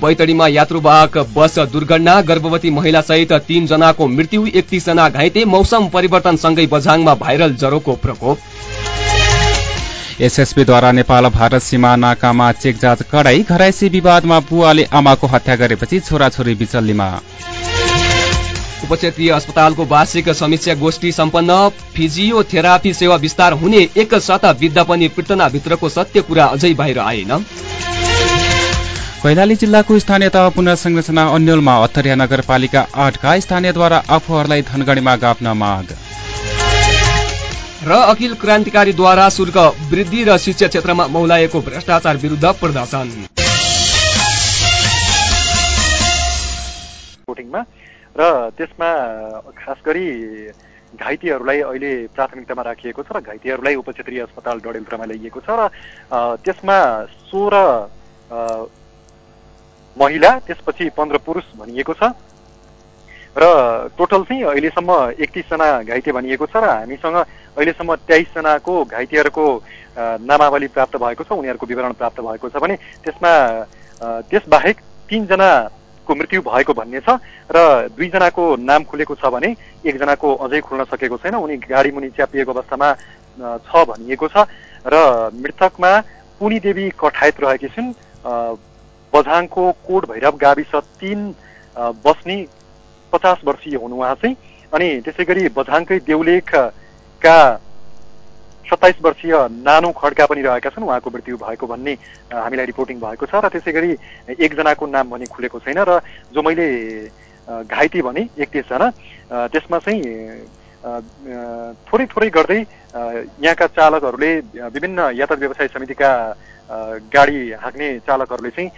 बैतडीमा यात्रुवाहक बस दुर्घटना गर्भवती महिलासहित तीनजनाको मृत्यु एकतिसजना घाइते मौसम परिवर्तनसँगै बझाङमा भाइरल ज्वरोको प्रकोप। एसएसबीद्वारा नेपाल भारत सीमा नाकामा चेक जाँच कडाई घराइसी विवादमा बुवाले आमाको हत्या गरेपछि छोराछोरी बिचल्लीमा उपक्षेत्रीय अस्पतालको वार्षिक समीक्षा गोष्ठी सम्पन्न। फिजियोथेरापी सेवा विस्तार हुने एक सता बित्दा पनि पीर्तनाभित्रको सत्य कुरा अझै बाहिर आएन। कैलाली जिल्लाको स्थानीय तह पुनर्संरचना अन्यलमा अत्तरिया नगरपालिका आठका स्थानीयद्वारा आफूहरूलाई धनगढीमा गाप्न माग। र अखिल क्रान्तिकारीद्वारा शुल्क वृद्धि र शिक्षा क्षेत्रमा मौलाएको भ्रष्टाचार विरुद्ध प्रदर्शन। र त्यसमा खास गरी घाइतेहरूलाई अहिले प्राथमिकतामा राखिएको छ र घाइतेहरूलाई उपक्षेत्रीय अस्पताल डडेलधुरामा ल्याइएको छ र त्यसमा सोह्र महिला त्यसपछि पन्ध्र पुरुष भनिएको छ। र टोटल चाहिँ अहिलेसम्म एकतिसजना घाइते भनिएको छ र हामीसँग अहिलेसम्म तेइसजनाको घाइतेहरूको नामावली प्राप्त भएको छ उनीहरूको विवरण प्राप्त भएको छ भने त्यसमा त्यसबाहेक तिनजना को मृत्यु भएको भन्ने छ र दुईजनाको नाम खुलेको छ भने एकजनाको अझै खुल्न सकेको छैन उनी गाडी मुनि च्यापिएको अवस्थामा छ भनिएको छ। र मृतकमा पुनी देवी कठायत रहेकी छिन् बझाङको कोट भैरव गाविस तिन बस्ने पचास वर्षीय हुनु उहाँ चाहिँ अनि त्यसै गरी बझाङकै देउलेखका सत्ताइस वर्षीय नानो खड्का पनि रहेका छन्। उहाँको मृत्यु भएको भन्ने हामीलाई रिपोर्टिङ भएको छ र त्यसै गरी एकजनाको नाम भने खुलेको छैन र जो मैले घाइते भने एकतिसजना। त्यसमा चाहिँ थोरै थोरै गर्दै यहाँका चालकहरूले विभिन्न यातायात व्यवसाय समितिका गाडी हाँक्ने चालकहरूले चाहिँ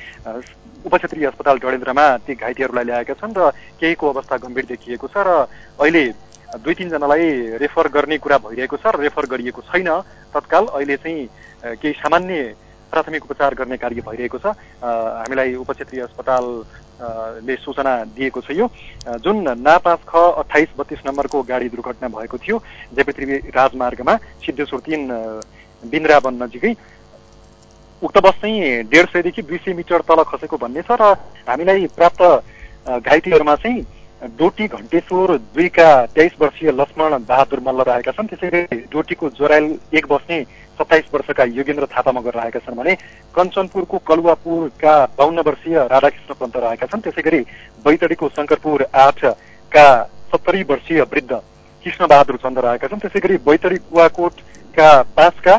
उपक्षेत्रीय अस्पताल डडेन्द्रमा ती घाइतेहरूलाई ल्याएका छन् र केहीको अवस्था गम्भीर देखिएको छ र अहिले दुई तिनजनालाई रेफर गर्ने कुरा भइरहेको छ रेफर गरिएको छैन। तत्काल अहिले चाहिँ केही सामान्य प्राथमिक उपचार गर्ने कार्य भइरहेको छ। हामीलाई उपक्षेत्रीय अस्पतालले सूचना दिएको छ यो। जुन ना पाँच ख अठाइस बत्तिस नम्बरको गाडी दुर्घटना भएको थियो जेपृथ्वी राजमार्गमा सिद्धेश्वर तिन बिन्द्रावन नजिकै। उक्त बस चाहिँ डेढ सयदेखि दुई सय मिटर तल खसेको भन्ने छ र हामीलाई प्राप्त घाइतेहरूमा चाहिँ डोटी घन्टेश्वर दुईका तेइस वर्षीय लक्ष्मण बहादुर मल्ल रहेका छन्। त्यसै गरी डोटीको जोराइल एक बस्ने सत्ताइस वर्षका योगेन्द्र थापा मगर रहेका छन् भने कञ्चनपुरको कलुवापुरका बाहन्न वर्षीय राधाकृष्ण पन्त रहेका छन्। त्यसै गरी बैतडीको शङ्करपुर आठका सत्तरी वर्षीय वृद्ध कृष्ण बहादुर चन्द रहेका छन्। त्यसै गरी बैतडी कुवाकोटका पाँचका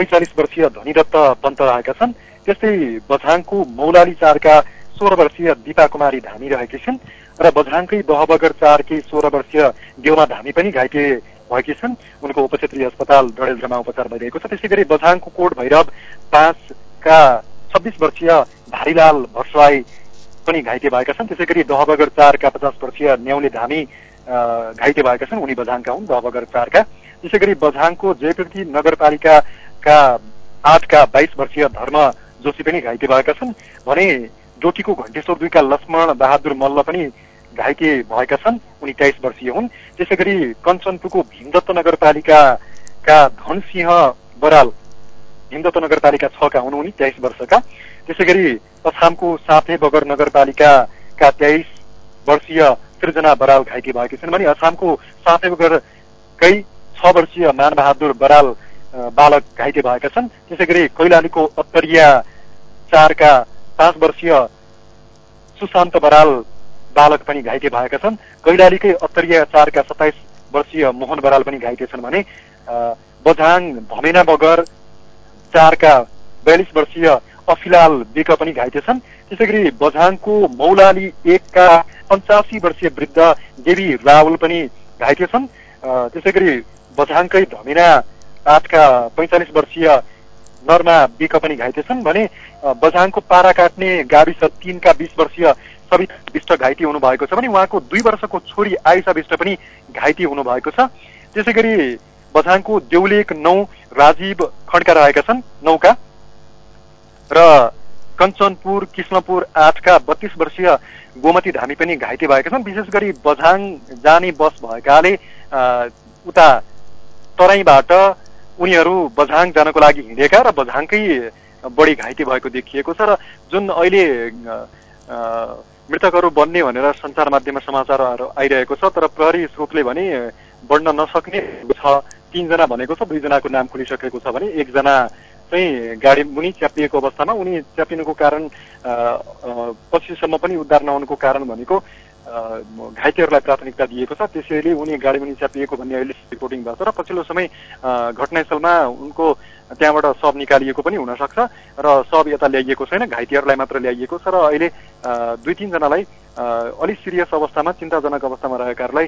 पैँचालिस वर्षीय धनीदत्त पन्त रहेका छन्। त्यस्तै बझाङको मौलाली चारका सोह्र वर्षीय दिपा कुमारी धामी रहेकी छिन् र बझाङकै दहबगर चारकी सोह्र वर्षीय देउमा धामी पनि घाइते भएकी छन्। उनको उपक्षेत्रीय अस्पताल डडेलधुरामा उपचार भइरहेको छ। त्यसै गरी बझाङको कोट भैरव पाँचका छब्बिस वर्षीय धारीलाल भट्सराई पनि घाइते भएका छन्। त्यसै गरी दहबगर चारका पचास वर्षीय न्याउले धामी घाइते भएका छन्। उनी बझाङका हुन् दहबगर चारका। त्यसै गरी बझाङको जयपृथ्वी नगरपालिकाका आठका बाइस वर्षीय धर्म जोशी पनि घाइते भएका छन् भने डोटीको घन्टेश्वर दुईका लक्ष्मण बहादुर मल्ल पनि घाइते भएका छन्। उनी तेइस वर्षीय हुन्। त्यसै गरी कञ्चनपुरको भीमदत्त नगरपालिकाका धनसिंह बराल भीमदत्त नगरपालिका छका हुन् उनी तेइस वर्षका। त्यसै गरी अछामको साथे बगर नगरपालिकाका तेइस वर्षीय सृजना बराल घाइते भएकी छन्। भने अछामको साथे बगरकै छ वर्षीय मानबहादुर बराल बालक घाइते भएका छन्। त्यसै गरी कैलालीको अत्तरिया चारका पाँच वर्षीय सुशान्त बराल बालक पनि घाइते भएका छन्। कैलालीकै अत्तरिया चारका सत्ताइस वर्षीय मोहन बराल पनि घाइते छन् भने बझाङ भमेना बगर चारका बयालिस वर्षीय अफिलाल बेक पनि घाइते छन्। त्यसै गरी बझाङको मौलाली एकका पञ्चासी वर्षीय वृद्ध देवी रावल पनि घाइते छन्। त्यसै गरी बझाङकै धमेना आठका पैँचालिस वर्षीय नर्मा बिक पनि घाइते छन् भने बझाङको पारा काट्ने गाविस तिनका बिस वर्षीय सविता विष्ट घाइते हुनुभएको छ भने उहाँको दुई वर्षको छोरी आइसा विष्ट पनि घाइते हुनुभएको छ। त्यसै गरी बझाङको देउलेक नौ राजीव खड्का रहेका छन् नौका। र कञ्चनपुर कृष्णपुर आठका बत्तीस वर्षीय गोमती धामी पनि घाइते भएका छन्। विशेष गरी बझाङ जाने बस भएकाले उता तराईबाट उनीहरू बझाङ जानको लागि हिँडेका र बझाङकै बढी घाइते भएको देखिएको छ र जुन अहिले मृतकहरू बन्ने भनेर सञ्चार माध्यममा समाचारहरू आइरहेको छ तर प्रहरी स्रोतले भने बढ्न नसक्ने छ। तिनजना भनेको छ दुईजनाको नाम खुलिसकेको छ भने एकजना चाहिँ गाडी मुनि च्यापिएको अवस्थामा उनी च्यापिनुको कारण पछिसम्म पनि उद्धार नहुनुको कारण भनेको घाइतेहरूलाई प्राथमिकता दिएको छ। त्यसैले उनी गाडी मुनि च्यापिएको भन्ने अहिले रिपोर्टिङ भएको छ र पछिल्लो समय घटनास्थलमा उनको त्यहाँबाट सब निकालिएको पनि हुनसक्छ र सब यता ल्याइएको छैन घाइतेहरूलाई मात्र ल्याइएको छ र अहिले दुई तिनजनालाई अलिक सिरियस अवस्थामा चिन्ताजनक अवस्थामा रहेकाहरूलाई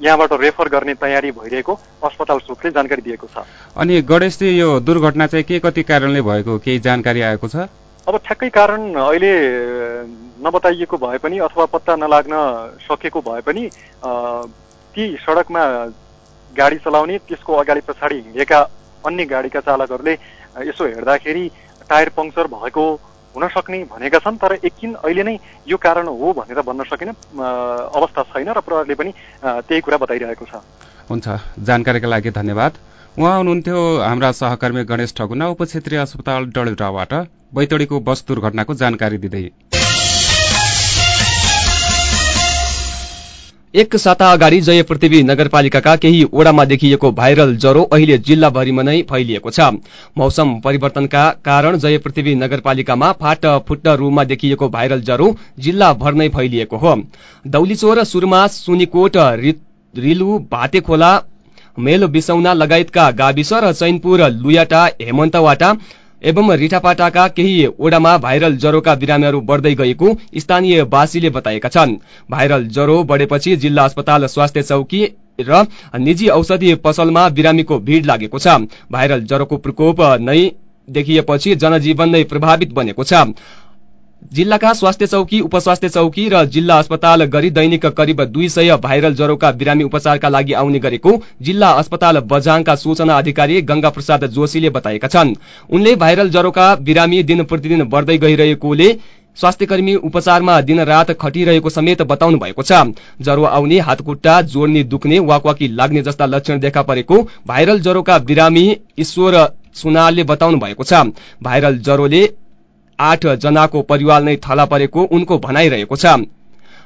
यहाँबाट रेफर गर्ने तयारी भइरहेको अस्पताल सूत्रले जानकारी दिएको छ। अनि गणेशजी यो दुर्घटना चाहिँ के कति कारणले भएको केही जानकारी आएको छ? अब ठ्याक्कै कारण अहिले नबताइएको भए पनि अथवा पत्ता नलाग्न सकेको भए पनि ती सडकमा गाडी चलाउने त्यसको अगाडि पछाडि हिँडेका अन्य गाडीका चालकहरूले यसो हेर्दाखेरि टायर पङ्क्चर भएको हुन सक्ने भनेका छन् तर एकछिन अहिले नै यो कारण हो भनेर भन्न सकिन अवस्था छैन र प्रहरले पनि त्यही कुरा बताइरहेको छ। हुन्छ जानकारीका लागि धन्यवाद। उहाँ हुनुहुन्थ्यो हाम्रा सहकर्मी गणेश ठगुना उपक्षेत्रीय अस्पताल डडेलधुराबाट बैतडीको बस दुर्घटनाको जानकारी दिँदै एक साता अगाडि जय पृथ्वी नगरपालिकाका केही ओडामा देखिएको भाइरल ज्वरो अहिले जिल्लाभरिमा नै फैलिएको छ। मौसम परिवर्तनका कारण जय पृथ्वी नगरपालिकामा फाट फुट्ट रूपमा देखिएको भाइरल ज्वरो जिल्लाभर नै फैलिएको हो। दौलीचोर सुरमा सुनिकोट रिलु भाते खोला मेलो बिसौना लगायतका गाविस र चैनपुर लुयाटा हेमन्तवाटा एवं रिठापाटाका केही ओडामा भाइरल ज्वरोका बिरामीहरू बढ्दै गएको स्थानीयवासीले बताएका छन्। भाइरल ज्वरो बढेपछि जिल्ला अस्पताल स्वास्थ्य चौकी र निजी औषधि पसलमा बिरामीको भीड़ लागेको छ। भाइरल ज्वरोको प्रकोप नै देखिएपछि जनजीवन नै प्रभावित बनेको छ। जिल्लाका स्वास्थ्य चौकी उपस्वास्थ्य चौकी र जिल्ला अस्पताल गरी दैनिक करिब दुई सय भाइरल ज्वरोका बिरामी उपचारका लागि आउने गरेको जिल्ला अस्पताल बझाङका सूचना अधिकारी गंगा प्रसाद जोशीले बताएका छन्। उनले भाइरल ज्वरोका बिरामी दिन प्रतिदिन बढ्दै गइरहेकोले स्वास्थ्यकर्मी उपचारमा दिनरात खटिरहेको समेत बताउनु भएको छ। ज्वरो आउने हातखुट्टा जोड्ने दुख्ने वाकवाकी लाग्ने जस्ता लक्षण देखा परेको भाइरल ज्वरोका बिरामी ईश्वर सुनालले बताउनु भएको छ। भाइरल ज्वरोले आठ जनाको परिवार नै थला परेको उनको भनाइरहेको छ।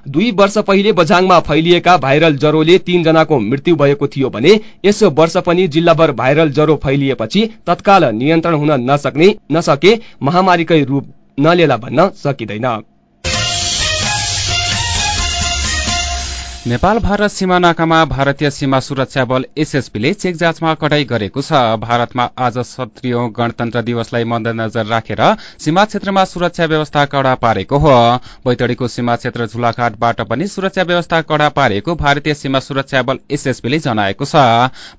दुई वर्ष पहिले बझाङमा फैलिएका भाइरल ज्वरोले तीन जनाको मृत्यु भएको थियो भने यस वर्ष पनि जिल्लाभर भाइरल ज्वरो फैलिएपछि तत्काल नियन्त्रण हुन नसक्ने नसके महामारीकै रूप नलेला भन्न सकिँदैन। नेपाल भारत सीमा नाकामा भारतीय सीमा सुरक्षा बल एसएसबीले चेक जाँचमा कडाई गरेको छ। भारतमा आज सत्रियौं गणतन्त्र दिवसलाई मध्यनजर राखेर सीमा क्षेत्रमा सुरक्षा व्यवस्था कड़ा पारेको हो। बैतडीको सीमा क्षेत्र झुलाघाटबाट पनि सुरक्षा व्यवस्था कड़ा पारेको भारतीय सीमा सुरक्षा बल एसएसबीले जनाएको छ।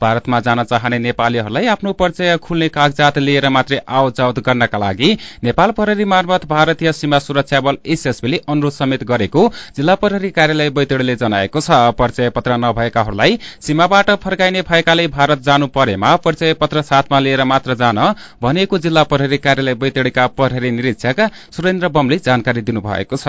भारतमा जान चाहने नेपालीहरूलाई आफ्नो परिचय खुल्ने कागजात लिएर मात्रै आवजावत गर्नका लागि नेपाल प्रहरी मार्फत भारतीय सीमा सुरक्षा बल एसएसबीले अनुरोध समेत गरेको जिल्ला प्रहरी कार्यालय बैतडीले जनाएको छ। परिचय पत्र नभएकाहरूलाई सीमाबाट फर्काइने भएकाले भारत जानु परेमा परिचय पत्र साथमा लिएर मात्र जान भनेको जिल्ला प्रहरी कार्यालय बैतडीका प्रहरी निरीक्षक सुरेन्द्र बमले जानकारी दिनुभएको छ।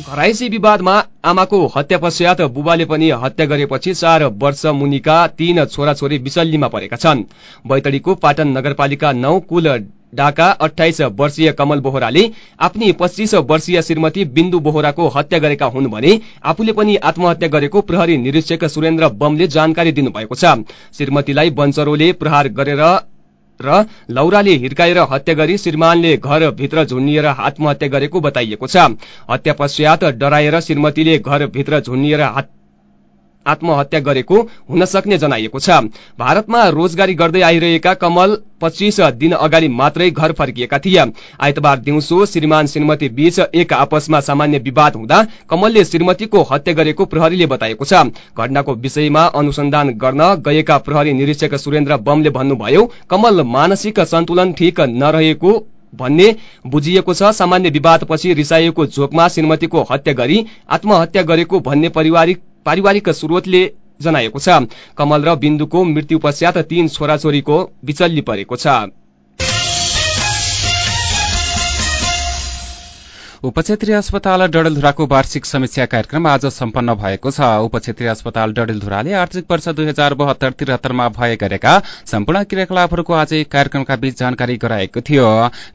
घराइसी विवादमा आमाको हत्या पश्चात बुबाले पनि हत्या गरेपछि चार वर्ष मुनिका तीन छोराछोरी विचल्लीमा परेका छन्। बैतडीको पाटन नगरपालिका नौ कुल डाका अठाइस वर्षीय कमल बोहराले आफ्नी पच्चीस वर्षीय श्रीमती बिन्दु बोहराको हत्या गरेका हुन् भने आफूले पनि आत्महत्या गरेको प्रहरी निरीक्षक सुरेन्द्र बमले जानकारी दिनुभएको छ। श्रीमतीलाई वनचरोले प्रहार गरेर र लौराले हिर्काएर हत्या गरी श्रीमानले घरभित्र झुन्निएर आत्महत्या गरेको बताइएको छ। हत्या पश्चात डराएर श्रीमतीले घरभित्र झुन्निएर आत्महत्या गरेको हुन सक्ने जनाइएको छ। भारतमा रोजगारी गर्दै आइरहेका कमल पच्चीस दिन अगाडि मात्रै घर फर्किएका थिए। आइतबार दिउँसो श्रीमान श्रीमती बीच एक आपसमा सामान्य विवाद हुँदा कमलले श्रीमतीको हत्या गरेको प्रहरीले बताएको छ। घटनाको विषयमा अनुसन्धान गर्न गएका प्रहरी निरीक्षक सुरेन्द्र बमले भन्नुभयो कमल मानसिक सन्तुलन ठिक नरहेको भन्ने बुझिएको छ। सामान्य विवादपछि रिसाइएको झोकमा श्रीमतीको हत्या गरी आत्महत्या गरेको भन्ने पारिवारिक पारिवारिक स्रोतले जनाएको छ। कमल र बिन्दुको मृत्यु पश्चात तीन छोराछोरीको बिचल्ली परेको छ। उपक्षेत्रीय अस्पताल डडेलधुराको वार्षिक समीक्षा कार्यक्रम आज सम्पन्न भएको छ। उपक्षेत्रीय अस्पताल डडेलधुराले आर्थिक वर्ष दुई हजार बहत्तर त्रिहत्तरमा भए गरेका सम्पूर्ण क्रियाकलापहरूको आज कार्यक्रमका बीच जानकारी गराएको थियो।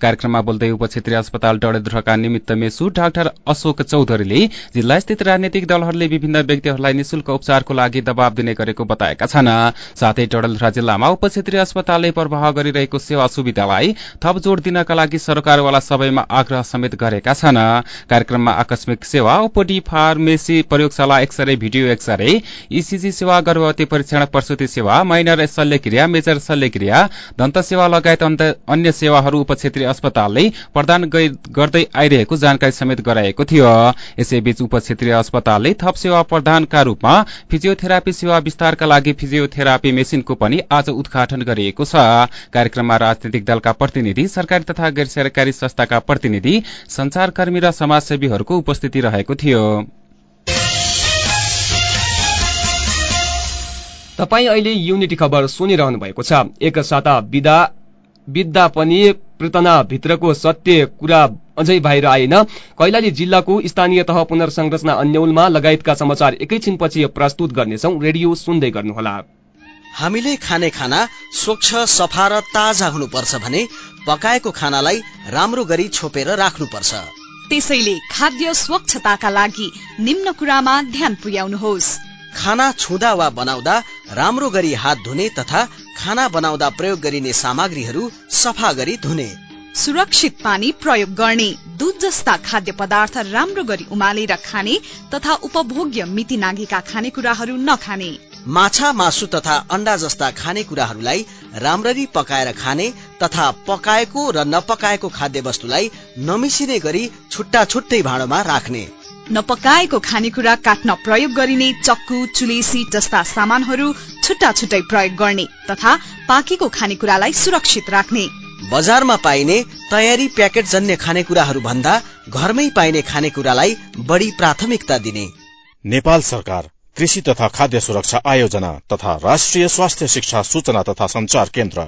कार्यक्रममा बोल्दै उपक्षेत्रीय अस्पताल डडेलधुराका निमित्त मेसु डाक्टर अशोक चौधरीले जिल्लास्थित राजनैतिक दलहरूले विभिन्न व्यक्तिहरूलाई निशुल्क उपचारको लागि दबाव दिने गरेको बताएका छन्। साथै डडेलधुरा जिल्लामा उपक्षेत्रीय अस्पतालले प्रवाह गरिरहेको सेवा सुविधालाई थप जोड़ दिनका लागि सरकारवाला सबैमा आग्रह समेत गरेका छन्। कार्यक्रममा आकस्मिक सेवा ओपीडी फार्मेसी प्रयोगशाला x ray video x ray ECG सेवा गर्भवती परीक्षण प्रसुति सेवा माइनर शल्यक्रिया मेजर शल्यक्रिया दन्त सेवा लगायत अन्य सेवाहरू उपक्षेत्रीय अस्पतालले प्रदान गर्दै आइरहेको जानकारी समेत गराएको थियो। यसैबीच उपक्षेत्रीय अस्पतालले थप सेवा प्रदानका रूपमा फिजियोथेरापी सेवा विस्तारका लागि फिजियोथेरापी मेसिनको पनि आज उद्घाटन गरिएको छ। कार्यक्रममा राजनैतिक दलका प्रतिनिधि सरकारी तथा गैर सरकारी संस्थाका प्रतिनिधि संचारकर्मी र समाजसेवीहरूको उपस्थिति रहेको थियो। तपाई अहिले युनिटी खबर सुनिरहनु भएको छ। एक साता विदा विद्या पनि भित्रको सत्य कुरा अझै बाहिर आएन। कैलाली जिल्लाको स्थानीय तह पुनर्संरचना अन्यलमा लगायतका समाचार एकैछिनपछि प्रस्तुत गर्नेछौ। रेडियो सुन्दै गर्नुहोला। हामीले खाने खाना स्वच्छ सफा र ताजा हुनुपर्छ भने पकाएको खानालाई राम्रो गरी छोपेर राख्नुपर्छ। त्यसैले खाद्य स्वच्छताका लागि निम्न कुरामा ध्यान पुर्याउनुहोस्। खाना छुँदा वा बनाउँदा राम्रो गरी हात धुने तथा खाना बनाउँदा प्रयोग गरिने सामग्रीहरू सफा गरी धुने। सुरक्षित पानी प्रयोग गर्ने दूध जस्ता खाद्य पदार्थ राम्रो गरी उमालेर खाने तथा उपभोग्य मिति नागेका खानेकुराहरू नखाने। माछा मासु तथा अन्डा जस्ता खानेकुराहरूलाई राम्ररी पकाएर खाने तथा पकाएको र नपकाएको खाद्य वस्तुलाई नमिसिने गरी छुट्टा छुट्टै भाँडोमा राख्ने। नपकाएको खानेकुरा काट्न प्रयोग गरिने चक्कु चुलेसी जस्ता सामानहरू छुट्टा छुट्टै प्रयोग गर्ने तथा पाकेको खानेकुरालाई सुरक्षित राख्ने। बजारमा पाइने तयारी प्याकेट जन्य खानेकुराहरू भन्दा घरमै पाइने खानेकुरालाई बढी प्राथमिकता दिने। नेपाल सरकार कृषि तथा खाद्य सुरक्षा आयोजना तथा राष्ट्रिय स्वास्थ्य शिक्षा सूचना तथा संचार केन्द्र।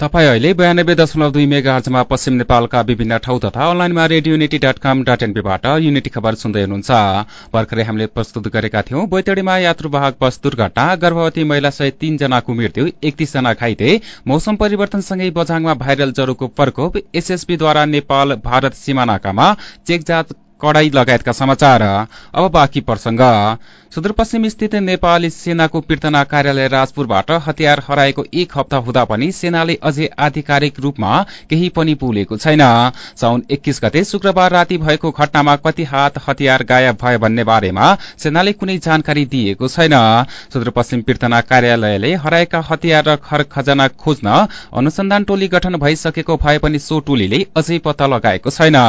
तपाईँ अहिले बयानब्बे दशमलव दुई मेगा पश्चिम नेपालका विभिन्न ठाउँ तथा अनलाइनमा Radio Unity dot com dot एनपीबाट unity खबर सुन्दै हुनुहुन्छ। भर्खरै हामीले प्रस्तुत गरेका थियौं बैतडीमा यात्रुवाहक बस दुर्घटना गर्भवती महिला सहित तीनजनाको मृत्यु एकतीसजना घाइते मौसम परिवर्तनसँगै बझाङमा भाइरल ज्वरोको प्रकोप एसएसबीद्वारा नेपाल भारत सिमानाकामा चेक जाँच कडाई लगायतका समाचार। अब प्रसंग सुदूरपश्चिम स्थित नेपाली सेनाको पीर्तना कार्यालय राजपुरबाट हतियार हराएको एक हप्ता हुँदा पनि सेनाले अझै आधिकारिक रूपमा केही पनि पुगेको छैन। साउन एक्कीस गते शुक्रबार राति भएको घटनामा कति हात हतियार गायब भयो भन्ने बारेमा सेनाले कुनै जानकारी दिएको छैन। सुदूरपश्चिम पीर्तना कार्यालयले हराएका हतियार र खर खजना खोज्न अनुसन्धान टोली गठन भइसकेको भए पनि सो टोलीले अझै पत्ता लगाएको छैन।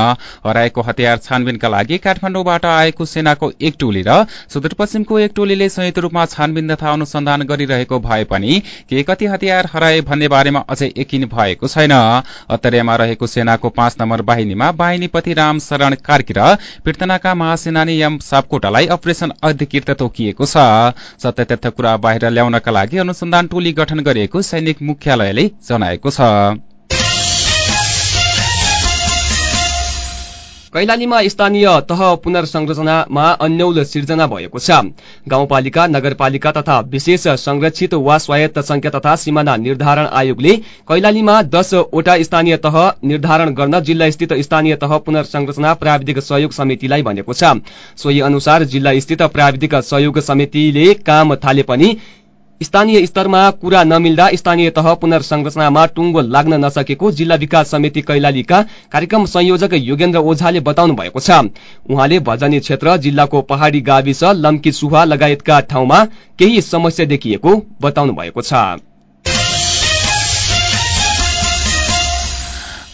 हराएको हतियार छानबिनका लागि काठमाडौँबाट आएको सेनाको एक टोली र सुदूरपश्चिम पश्चिमको एक टोलीले संयुक्त रूपमा छानबिन तथा अनुसन्धान गरिरहेको भए पनि के कति हतियार हराए भन्ने बारेमा अझै यकिन भएको छैन। अत्तरियामा रहेको सेनाको पाँच नम्बर बाहिनीमा बाहिनीपति राम शरण कार्की र पीर्तनाका महासेनानी एम सापकोटालाई अपरेशन अधिकृत तोकिएको छ। सत्य तथ्य कुरा बाहिर ल्याउनका लागि अनुसन्धान टोली गठन गरिएको सैनिक मुख्यालयले जनाएको छ। कैलालीमा स्थानीय तह पुनर्संरचनामा अन्यौल सिर्जना भएको छ। गाउँपालिका नगरपालिका तथा विशेष संरक्षित वा स्वायत्त संख्या तथा सिमाना निर्धारण आयोगले कैलालीमा दसवटा स्थानीय तह निर्धारण गर्न जिल्ला स्थित स्थानीय तह पुनर्संरचना प्राविधिक सहयोग समितिलाई भनेको छ। सोही अनुसार जिल्ला स्थित प्राविधिक सहयोग समितिले काम थाले पनि स्थानीय स्तरमा कुरा नमिल्दा स्थानीय तह पुनर्संरचनामा टुङ्गो लाग्न नसकेको जिल्ला विकास समिति कैलालीका कार्यक्रम संयोजक योगेन्द्र ओझाले बताउनु भएको छ। उहाँले भजनी क्षेत्र जिल्लाको पहाड़ी गाविस लम्की सुहा लगायतका ठाउँमा केही समस्या देखिएको बताउनु भएको छ।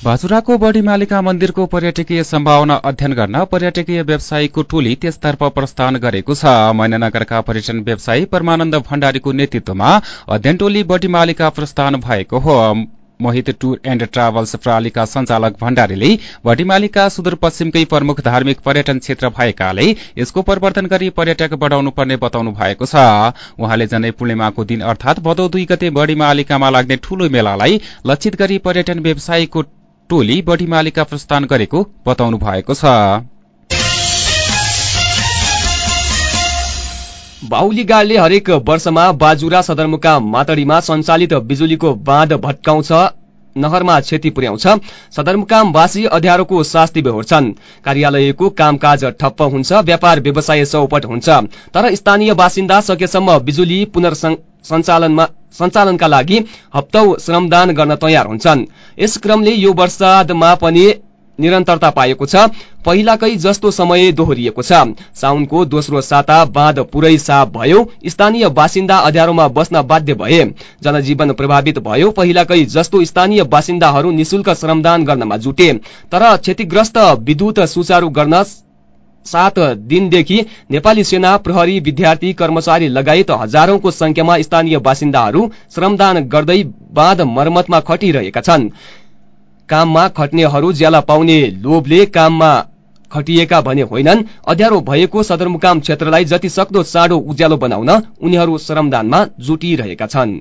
बाजुराको बढी मालिका मन्दिरको पर्यटकीय सम्भावना अध्ययन गर्न पर्यटकीय व्यवसायीको टोली त्यसतर्फ प्रस्थान गरेको छ। मैनानगरका पर्यटन व्यवसायी परमानन्द भण्डारीको नेतृत्वमा अध्ययन टोली बढी मालिका प्रस्थान भएको हो। मोहित टूर एण्ड ट्राभल्स प्रणालीका संचालक भण्डारीले भटिमालीका सुदूरपश्चिमकै प्रमुख धार्मिक पर्यटन क्षेत्र भएकाले यसको परिवर्तन गरी पर्यटक बढ़ाउनु पर्ने बताउनु भएको छ। उहाँले जनै पूर्णिमाको दिन अर्थात भदौ दुई गते बढीमालिकामा लाग्ने ठूलो मेलालाई लक्षित गरी पर्यटन व्यवसायीको टोली बढीमालिका प्रस्थान गरेको बताउनु भएको छ। बाहुली गाडले हरेक वर्षमा बाजुरा सदरमुकाम मातडीमा सञ्चालित बिजुलीको बाँध भट्काउँछ नहरमा क्षति पुर्याउँछ। सदरमुकामवासी अध्यारोको शास्ति बेहोर्छन्। कार्यालयको कामकाज ठप्प हुन्छ व्यापार व्यवसाय चौपट हुन्छ। तर स्थानीय बासिन्दा सकेसम्म बिजुली पुनर्सञ्चालनमा सञ्चालनका लागि हप्तौ श्रमदान गर्न तयार हुन्छन्। यस क्रमले यो वर्षादमा पनि निरन्तरता पाएको छ। पहिलाकै जस्तो समय दोहोरिएको छ। साउनको दोस्रो साता बाँध पुरै साफ भयो। स्थानीय बासिन्दा अध्यारोमा बस्न बाध्य भए। जनजीवन प्रभावित भयो। पहिलाकै जस्तो स्थानीय बासिन्दाहरू निशुल्क श्रमदान गर्नमा जुटे। तर क्षतिग्रस्त विद्युत सुचारू गर्न सात दिनदेखि नेपाली सेना प्रहरी विद्यार्थी कर्मचारी लगायत हजारौंको संख्यामा स्थानीय बासिन्दाहरू श्रमदान गर्दै बाँध मर्मतमा खटिरहेका छन्। काममा खट्नेहरू ज्याला पाउने लोभले काममा खटिएका भने होइनन्। अध्यारो भएको सदरमुकाम क्षेत्रलाई जति सक्दो चाँडो उज्यालो बनाउन उनीहरू श्रमदानमा जुटिरहेका छन्।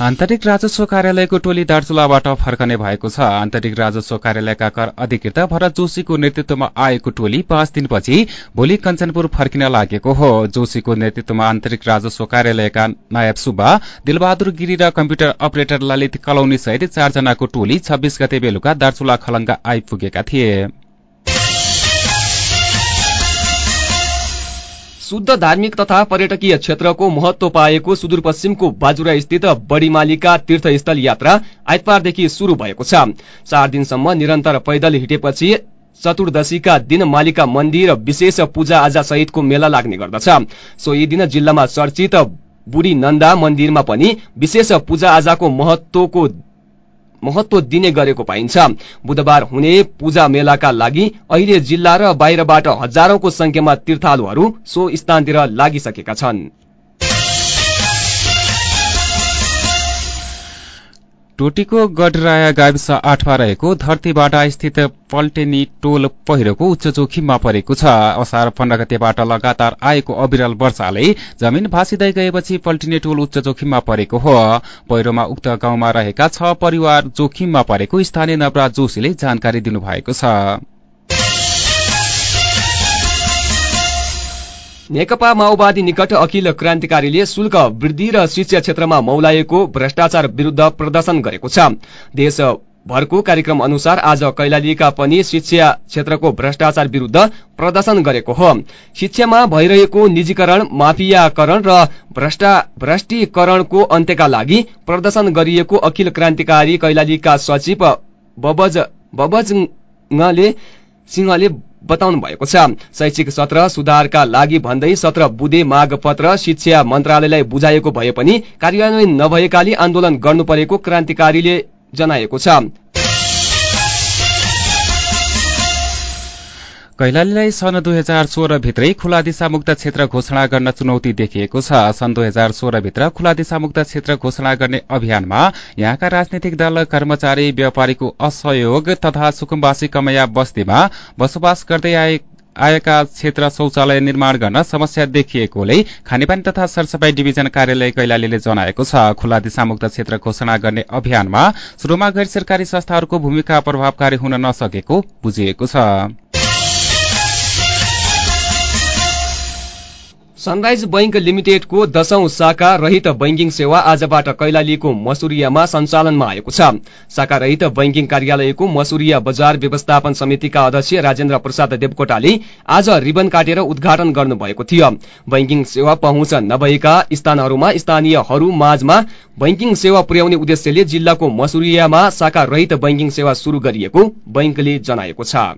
आन्तरिक राजस्व कार्यालयको टोली दार्चुलाबाट फर्कने भएको छ। आन्तरिक राजस्व कार्यालयका कर अधिकृत भरत जोशीको नेतृत्वमा आएको टोली पाँच दिनपछि भोलि कञ्चनपुर फर्किन लागेको हो। जोशीको नेतृत्वमा आन्तरिक राजस्व कार्यालयका नायब सुब्बा दिलबहादुर गिरी र कम्प्युटर अपरेटर ललित कलौनी सहित चारजनाको टोली छब्बीस गते बेलुका दार्चुला खलङ्गा आइपुगेका थिए। शुद्ध धार्मिक तथा पर्यटकीय क्षेत्रको महत्व पाएको सुदूरपश्चिमको बाजुरा स्थित बडीमालिका तीर्थस्थल यात्रा आइतबारदेखि शुरू भएको छ। चार दिनसम्म निरन्तर पैदल हिँडेपछि चतुर्दशीका दिन मालिका मन्दिर विशेष पूजा आजा सहितको मेला लाग्ने गर्दछ। सोही दिन जिल्लामा चर्चित बुढी नन्दा मन्दिरमा पनि विशेष पूजा आजाको महत्वको महत्व दिने गरेको पाइन्छ। बुधबार हुने पूजा मेलाका लागि अहिले जिल्ला र बाहिरबाट हजारौंको संख्यामा तीर्थालुहरू सो स्थानतिर लागिसकेका छन्। टोटीको गडराया गाविस आठमा रहेको धरतीबाट स्थित पल्टेनी टोल पहिरोको उच्च जोखिममा परेको छ। असार पन्ध्र गतेबाट लगातार आएको अविरल वर्षाले जमिन भाँसिँदै गएपछि पल्टिने टोल उच्च जोखिममा परेको हो। पहिरोमा उक्त गाउँमा रहेका छ परिवार जोखिममा परेको स्थानीय नवराज जोशीले जानकारी दिनुभएको छ। नेकपा माओवादी निकट अखिल क्रान्तिकारीले शुल्क वृद्धि र शिक्षा क्षेत्रमा मौलाएको भ्रष्टाचार विरूद्ध प्रदर्शन गरेको छ। देशभरको कार्यक्रम अनुसार आज कैलालीका पनि शिक्षा क्षेत्रको भ्रष्टाचार विरूद्ध प्रदर्शन गरेको हो। शिक्षामा भइरहेको निजीकरण माफियाकरण र भ्रष्टीकरणको अन्त्यका लागि प्रदर्शन गरिएको अखिल क्रान्तिकारी कैलालीका सचिव बबज बबजले सिंहले बताउनु भएको छ। शैक्षिक सत्र सुधारका लागि भन्दै सत्र बुधे माग पत्र शिक्षा मन्त्रालयलाई बुझाएको भए पनि कार्यान्वयन नभएकाले आन्दोलन गर्नु परेको क्रान्तिकारीले जनाएको छ। कैलालीलाई सन् दुई हजार सोह्र भित्रै खुला दिशामुक्त क्षेत्र घोषणा गर्न चुनौती देखिएको छ। सन् दुई हजार सोह्रभित्र खुला दिशामुक्त क्षेत्र घोषणा गर्ने अभियानमा यहाँका राजनैतिक दल कर्मचारी व्यापारीको असहयोग तथा सुकुम्बासी कमया बस्तीमा बसोबास गर्दै आए आएका क्षेत्र शौचालय निर्माण गर्न समस्या देखिएकोले खानेपानी तथा सरसफाई डिभिजन कार्यालय कैलालीले जनाएको छ। खुल्ला दिशामुक्त क्षेत्र घोषणा गर्ने अभियानमा शुरूमा गैर सरकारी संस्थाहरूको भूमिका प्रभावकारी हुन नसकेको बुझिएको छ। सनराइज बैंक लिमिटेडको दशौं शाखा रहित बैंकिङ सेवा आजबाट कैलालीको मसुरियामा सञ्चालनमा आएको छ। शाखा रहित बैंकिङ कार्यालयको मसुरिया बजार व्यवस्थापन समितिका अध्यक्ष राजेन्द्र प्रसाद देवकोटाले आज रिबन काटेर उद्घाटन गर्नुभएको थियो। बैंकिङ सेवा पहुँच नभएका स्थानहरूमा स्थानीयहरू माझमा बैंकिङ सेवा पुर्याउने उद्देश्यले जिल्लाको मसुरियामा शाखा रहित बैंकिङ सेवा शुरू गरिएको बैंकले जनाएको छ।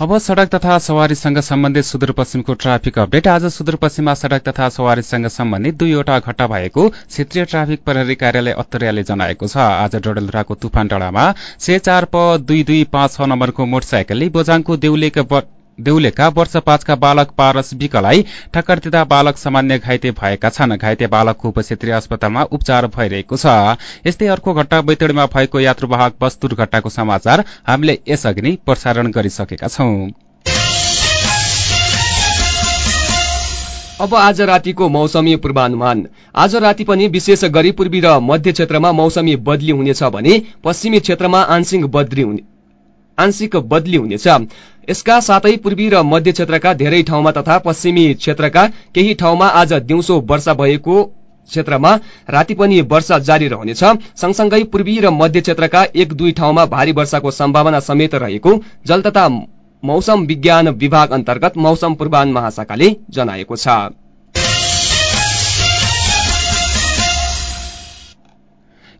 अब सड़क तथा सवारीसँग सम्बन्धित सुदूरपश्चिमको ट्राफिक अपडेट। आज सुदूरपश्चिममा सड़क तथा सवारीसँग सम्बन्धित दुईवटा घटना भएको क्षेत्रीय ट्राफिक प्रहरी कार्यालय अत्तरियाले जनाएको छ। आज डडेलधुराको तुफान डाँडामा से चार प दुई दुई पाँच छ नम्बरको मोटरसाइकलले बोजाङको देउलेका देउलेका वर्ष पाँचका बालक पारस विकलाई ठक्कर दिँदा बालक सामान्य घाइते भएका छन्। घाइते बालकको उपक्षेत्रीय अस्पतालमा उपचार भइरहेको छ। यस्तै अर्को घटना बैतडीमा भएको यात्रुवाहक बस दुर्घटनाको समाचार हामीले यसअघि नै प्रसारण गरिसकेका छौं। अब आज रातिको मौसमी पूर्वानुमान। आज राति पनि विशेष गरी पूर्वी र मध्य क्षेत्रमा मौसमी बदली हुनेछ भने पश्चिमी क्षेत्रमा आंशिक बदली हुने आंशिक बदली हुनेछ। यसका साथै पूर्वी र मध्य क्षेत्रका धेरै ठाउँमा तथा पश्चिमी क्षेत्रका केही ठाउँमा आज दिउँसो वर्षा भएको क्षेत्रमा राति पनि वर्षा जारी रहनेछ। सँगसँगै पूर्वी र मध्य क्षेत्रका एक दुई ठाउँमा भारी वर्षाको सम्भावना समेत रहेको जल तथा मौसम विज्ञान विभाग अन्तर्गत मौसम पूर्वान महाशाखाले जनाएको छ।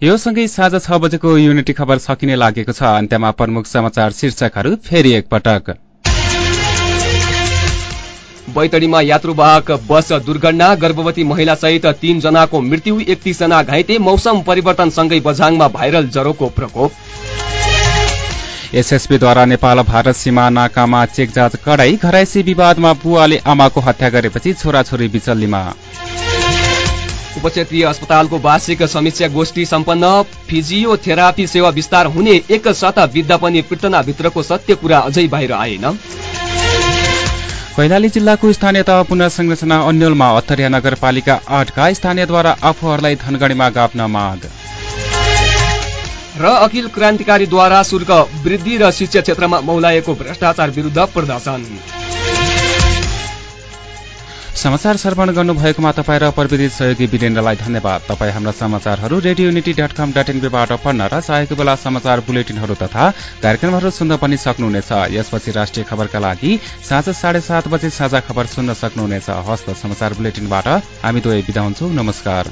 यो सँगै साँझ छ बजेको युनिटी खबर सकिने लागेको छ। अन्त्यमा प्रमुख समाचार शीर्षकहरू फेरि एकपटक। बैतडीमा यात्रुवाहक बस दुर्घटना गर्भवती महिला सहित तीन जनाको मृत्यु एकतीस जना घाइते मौसम परिवर्तनसँगै बझाङमा भाइरल ज्वरोको प्रकोप। एसएसबीद्वारा नेपाल भारत सीमा नाकामा चेक जाँच कडाई घराइसी विवादमा बुवाले आमाको हत्या गरेपछि छोराछोरी बिचल्लीमा। उपक्षेत्रीय अस्पतालको वार्षिक समीक्षा गोष्ठी सम्पन्न। फिजियोथेरापी सेवा विस्तार हुने एक साता बित्दा पनि पृतनाभित्रको सत्य कुरा अझै बाहिर आएन। कैलाली जिल्लाको स्थानीय तह पुनर्संरचना अन्यलमा अत्तरिया नगरपालिका आठका स्थानीयद्वारा आफूहरूलाई धनगढीमा गाप्न माग। र अखिल क्रान्तिकारीद्वारा शुल्क वृद्धि र शिक्षा क्षेत्रमा मौलाएको भ्रष्टाचार विरुद्ध प्रदर्शन। समाचार श्रवण गर्नुभएकोमा तपाईँ र प्रविधि सहयोगी वीरेन्द्रलाई धन्यवाद। तपाईँ हाम्रा समाचारहरू Radio Unity dot com dot पढ्न र चाहेको बेला समाचार बुलेटिनहरू तथा कार्यक्रमहरू सुन्न पनि सक्नुहुनेछ। यसपछि राष्ट्रिय खबरका लागि साँझ साढे सात बजे साझा खबर सुन्न सक्नुहुनेछ। हस्त समाचार बुलेटिनबाट हामी दुवै बिदा नमस्कार।